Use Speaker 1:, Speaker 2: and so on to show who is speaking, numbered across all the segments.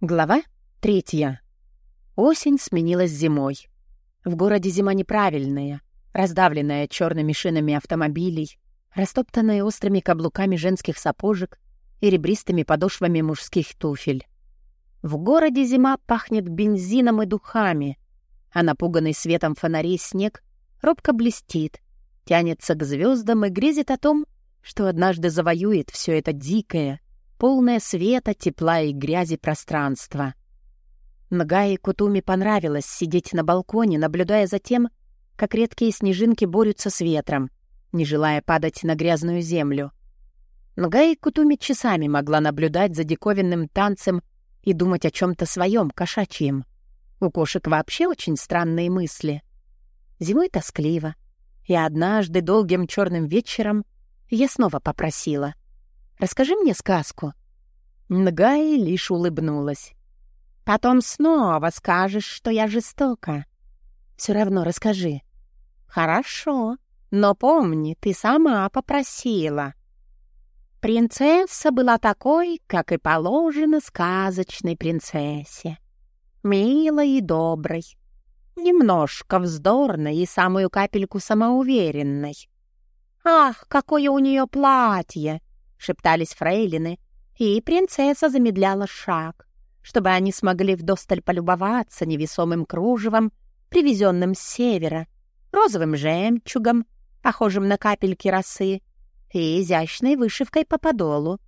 Speaker 1: Глава третья. Осень сменилась зимой. В городе зима неправильная, раздавленная черными шинами автомобилей, растоптанная острыми каблуками женских сапожек и ребристыми подошвами мужских туфель. В городе зима пахнет бензином и духами, а напуганный светом фонарей снег робко блестит, тянется к звездам и грезит о том, что однажды завоюет все это дикое, полное света, тепла и грязи пространство. Нагае Кутуми понравилось сидеть на балконе, наблюдая за тем, как редкие снежинки борются с ветром, не желая падать на грязную землю. Нагае Кутуми часами могла наблюдать за диковинным танцем и думать о чем то своем кошачьем. У кошек вообще очень странные мысли. Зимой тоскливо. И однажды долгим черным вечером я снова попросила — Расскажи мне сказку». Нгай лишь улыбнулась. «Потом снова скажешь, что я жестока. Все равно расскажи». «Хорошо, но помни, ты сама попросила». Принцесса была такой, как и положено сказочной принцессе. Милой и доброй, немножко вздорной и самую капельку самоуверенной. «Ах, какое у нее платье! — шептались фрейлины, и принцесса замедляла шаг, чтобы они смогли вдосталь полюбоваться невесомым кружевом, привезенным с севера, розовым жемчугом, похожим на капельки росы, и изящной вышивкой по подолу.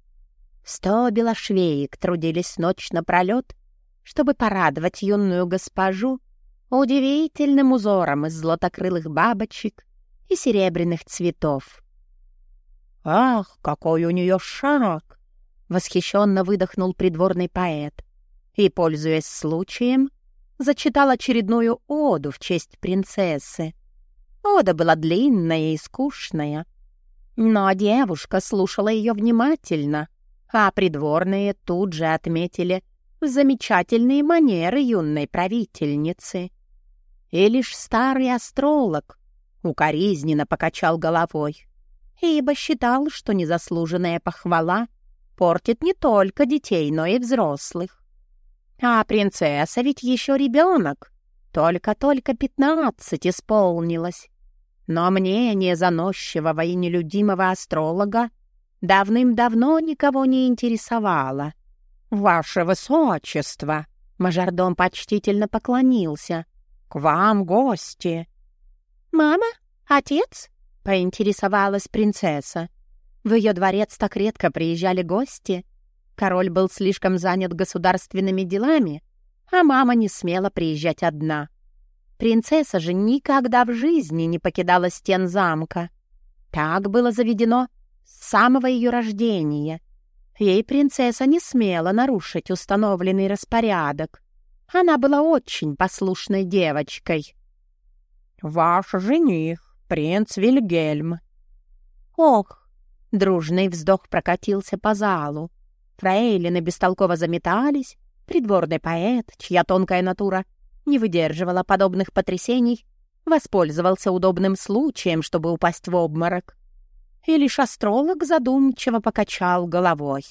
Speaker 1: Сто белошвеек трудились ночь напролет, чтобы порадовать юную госпожу удивительным узором из златокрылых бабочек и серебряных цветов. «Ах, какой у нее шаг!» — восхищенно выдохнул придворный поэт и, пользуясь случаем, зачитал очередную оду в честь принцессы. Ода была длинная и скучная, но девушка слушала ее внимательно, а придворные тут же отметили замечательные манеры юной правительницы. И лишь старый астролог укоризненно покачал головой ибо считал, что незаслуженная похвала портит не только детей, но и взрослых. А принцесса ведь еще ребенок, только-только пятнадцать исполнилось. Но мнение заносчивого и нелюдимого астролога давным-давно никого не интересовало. «Ваше Высочество!» — мажордом почтительно поклонился. «К вам гости!» «Мама? Отец?» — поинтересовалась принцесса. В ее дворец так редко приезжали гости. Король был слишком занят государственными делами, а мама не смела приезжать одна. Принцесса же никогда в жизни не покидала стен замка. Так было заведено с самого ее рождения. Ей принцесса не смела нарушить установленный распорядок. Она была очень послушной девочкой. «Ваш жених принц Вильгельм». «Ох!» — дружный вздох прокатился по залу. Фрейлины бестолково заметались, придворный поэт, чья тонкая натура не выдерживала подобных потрясений, воспользовался удобным случаем, чтобы упасть в обморок. И лишь астролог задумчиво покачал головой.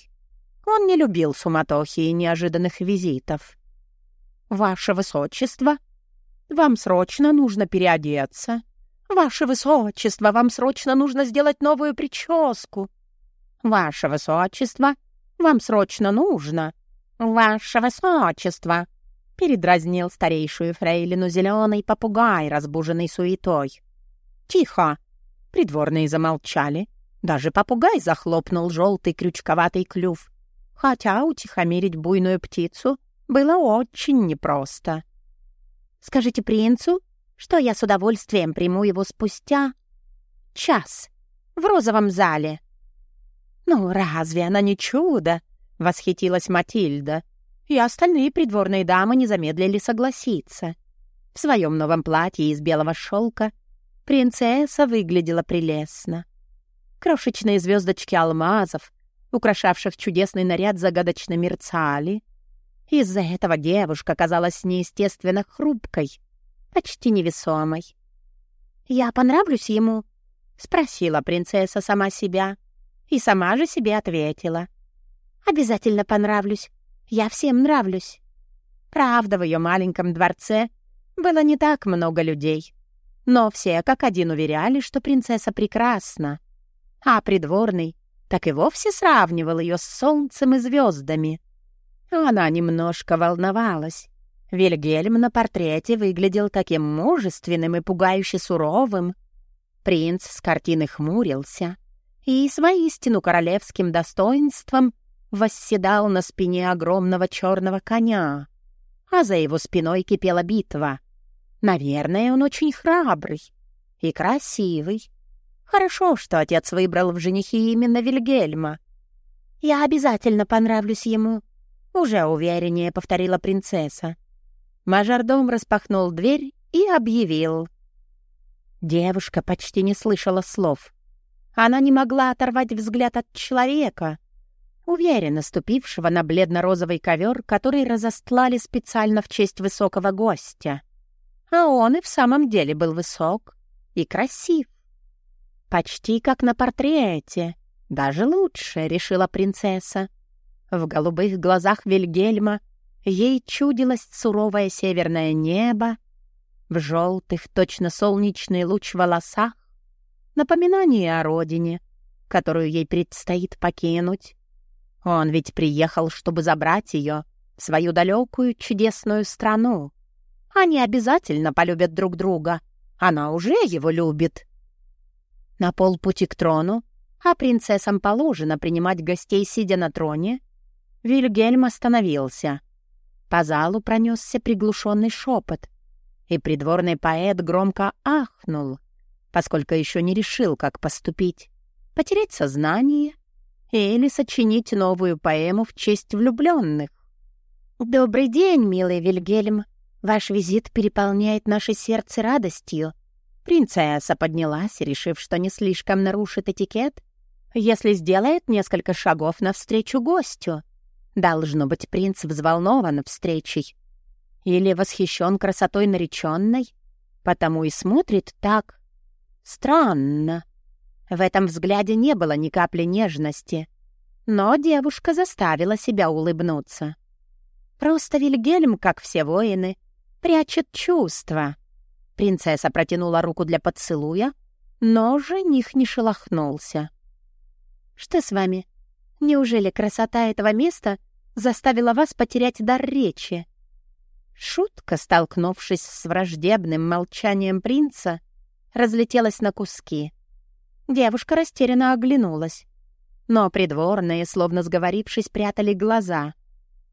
Speaker 1: Он не любил суматохи и неожиданных визитов. «Ваше Высочество, вам срочно нужно переодеться «Ваше Высочество, вам срочно нужно сделать новую прическу!» «Ваше Высочество, вам срочно нужно!» «Ваше Высочество!» — передразнил старейшую фрейлину зеленый попугай, разбуженный суетой. «Тихо!» — придворные замолчали. Даже попугай захлопнул желтый крючковатый клюв, хотя утихомирить буйную птицу было очень непросто. «Скажите принцу, что я с удовольствием приму его спустя час в розовом зале. «Ну, разве она не чудо?» — восхитилась Матильда. И остальные придворные дамы не замедлили согласиться. В своем новом платье из белого шелка принцесса выглядела прелестно. Крошечные звездочки алмазов, украшавших чудесный наряд, загадочно мерцали. Из-за этого девушка казалась неестественно хрупкой, почти невесомой. «Я понравлюсь ему?» — спросила принцесса сама себя. И сама же себе ответила. «Обязательно понравлюсь. Я всем нравлюсь. Правда, в ее маленьком дворце было не так много людей. Но все как один уверяли, что принцесса прекрасна. А придворный так и вовсе сравнивал ее с солнцем и звездами. Она немножко волновалась. Вильгельм на портрете выглядел таким мужественным и пугающе суровым. Принц с картины хмурился и с воистину королевским достоинством восседал на спине огромного черного коня, а за его спиной кипела битва. Наверное, он очень храбрый и красивый. Хорошо, что отец выбрал в женихи именно Вильгельма. «Я обязательно понравлюсь ему», — уже увереннее повторила принцесса. Мажордом распахнул дверь и объявил. Девушка почти не слышала слов. Она не могла оторвать взгляд от человека, уверенно ступившего на бледно-розовый ковер, который разостлали специально в честь высокого гостя. А он и в самом деле был высок и красив. Почти как на портрете, даже лучше, решила принцесса. В голубых глазах Вильгельма Ей чудилось суровое северное небо, в желтых, точно солнечный луч волосах, напоминание о родине, которую ей предстоит покинуть. Он ведь приехал, чтобы забрать ее в свою далекую чудесную страну. Они обязательно полюбят друг друга. Она уже его любит. На полпути к трону, а принцессам положено принимать гостей, сидя на троне, Вильгельм остановился — по залу пронесся приглушенный шепот, и придворный поэт громко ахнул, поскольку еще не решил, как поступить. Потерять сознание или сочинить новую поэму в честь влюбленных. «Добрый день, милый Вильгельм. Ваш визит переполняет наше сердце радостью». Принцесса поднялась, решив, что не слишком нарушит этикет, если сделает несколько шагов навстречу гостю. Должно быть, принц взволнован встречей. Или восхищен красотой нареченной, потому и смотрит так. Странно. В этом взгляде не было ни капли нежности. Но девушка заставила себя улыбнуться. Просто Вильгельм, как все воины, прячет чувства. Принцесса протянула руку для поцелуя, но жених не шелохнулся. «Что с вами? Неужели красота этого места заставила вас потерять дар речи?» Шутка, столкнувшись с враждебным молчанием принца, разлетелась на куски. Девушка растерянно оглянулась. Но придворные, словно сговорившись, прятали глаза.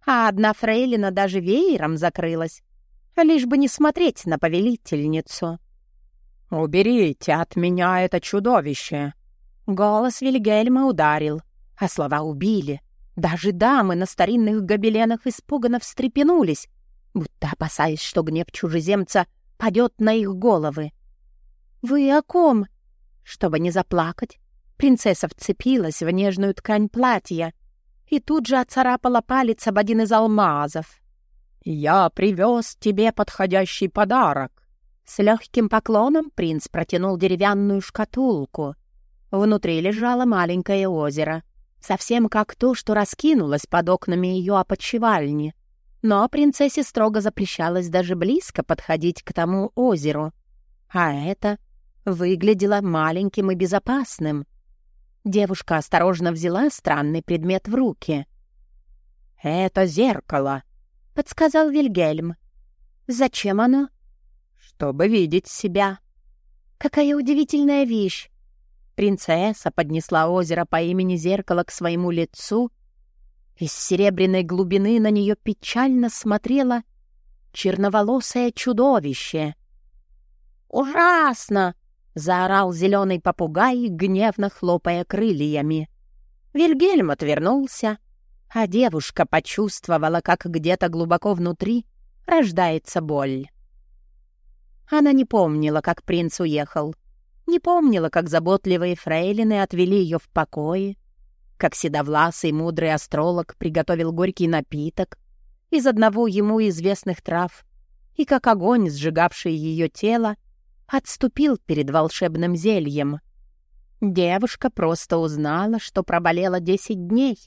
Speaker 1: А одна фрейлина даже веером закрылась, лишь бы не смотреть на повелительницу. «Уберите от меня это чудовище!» Голос Вильгельма ударил, а слова убили. Даже дамы на старинных гобеленах испуганно встрепенулись, будто опасаясь, что гнев чужеземца падет на их головы. «Вы о ком?» Чтобы не заплакать, принцесса вцепилась в нежную ткань платья и тут же оцарапала палец об один из алмазов. «Я привез тебе подходящий подарок». С легким поклоном принц протянул деревянную шкатулку. Внутри лежало маленькое озеро — совсем как то, что раскинулось под окнами ее опочивальни. Но принцессе строго запрещалось даже близко подходить к тому озеру. А это выглядело маленьким и безопасным. Девушка осторожно взяла странный предмет в руки. «Это зеркало», — подсказал Вильгельм. «Зачем оно?» «Чтобы видеть себя». «Какая удивительная вещь! Принцесса поднесла озеро по имени Зеркало к своему лицу. Из серебряной глубины на нее печально смотрело черноволосое чудовище. «Ужасно!» — заорал зеленый попугай, гневно хлопая крыльями. Вильгельм отвернулся, а девушка почувствовала, как где-то глубоко внутри рождается боль. Она не помнила, как принц уехал — не помнила, как заботливые фрейлины отвели ее в покое, как седовласый мудрый астролог приготовил горький напиток из одного ему известных трав, и как огонь, сжигавший ее тело, отступил перед волшебным зельем. Девушка просто узнала, что проболела десять дней,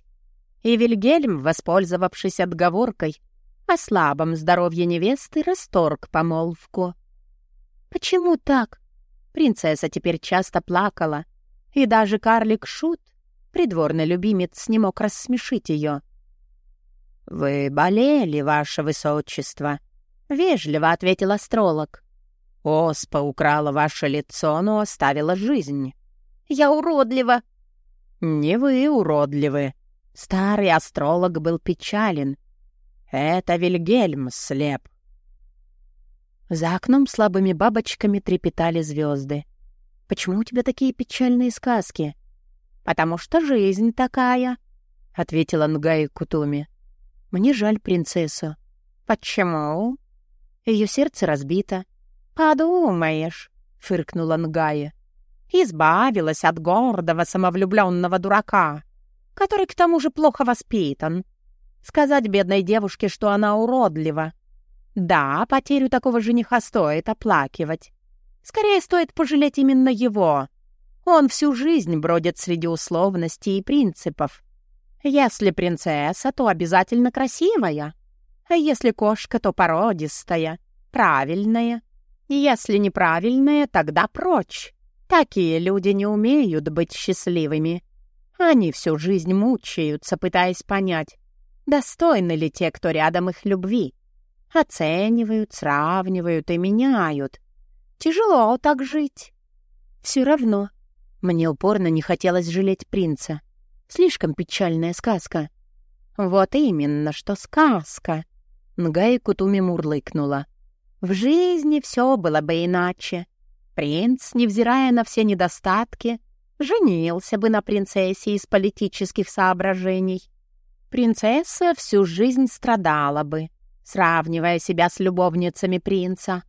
Speaker 1: И Вильгельм, воспользовавшись отговоркой о слабом здоровье невесты, расторг помолвку. Почему так? Принцесса теперь часто плакала, и даже карлик Шут, придворный любимец, не мог рассмешить ее. «Вы болели, ваше высочество», — вежливо ответил астролог. «Оспа украла ваше лицо, но оставила жизнь». «Я уродлива». «Не вы уродливы». Старый астролог был печален. «Это Вильгельм слеп». За окном слабыми бабочками трепетали звезды. «Почему у тебя такие печальные сказки?» «Потому что жизнь такая», — ответила Нгай Кутуми. «Мне жаль принцессу». «Почему?» Ее сердце разбито. «Подумаешь», — фыркнула Нгая. «Избавилась от гордого самовлюбленного дурака, который к тому же плохо воспитан. Сказать бедной девушке, что она уродлива, да, потерю такого жениха стоит оплакивать. Скорее стоит пожалеть именно его. Он всю жизнь бродит среди условностей и принципов. Если принцесса, то обязательно красивая. А если кошка, то породистая, правильная. Если неправильная, тогда прочь. Такие люди не умеют быть счастливыми. Они всю жизнь мучаются, пытаясь понять, достойны ли те, кто рядом их любви. Оценивают, сравнивают и меняют. Тяжело так жить. Все равно. Мне упорно не хотелось жалеть принца. Слишком печальная сказка. Вот именно, что сказка. Нгай Кутуми мурлыкнула. В жизни все было бы иначе. Принц, невзирая на все недостатки, женился бы на принцессе из политических соображений. Принцесса всю жизнь страдала бы сравнивая себя с любовницами принца.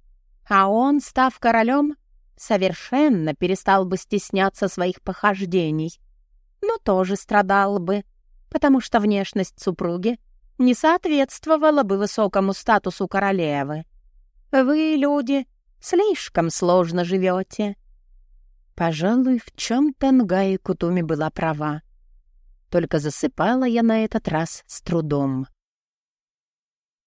Speaker 1: А он, став королем, совершенно перестал бы стесняться своих похождений, но тоже страдал бы, потому что внешность супруги не соответствовала бы высокому статусу королевы. Вы, люди, слишком сложно живете. Пожалуй, в чем-то Нгай Кутуми была права. Только засыпала я на этот раз с трудом.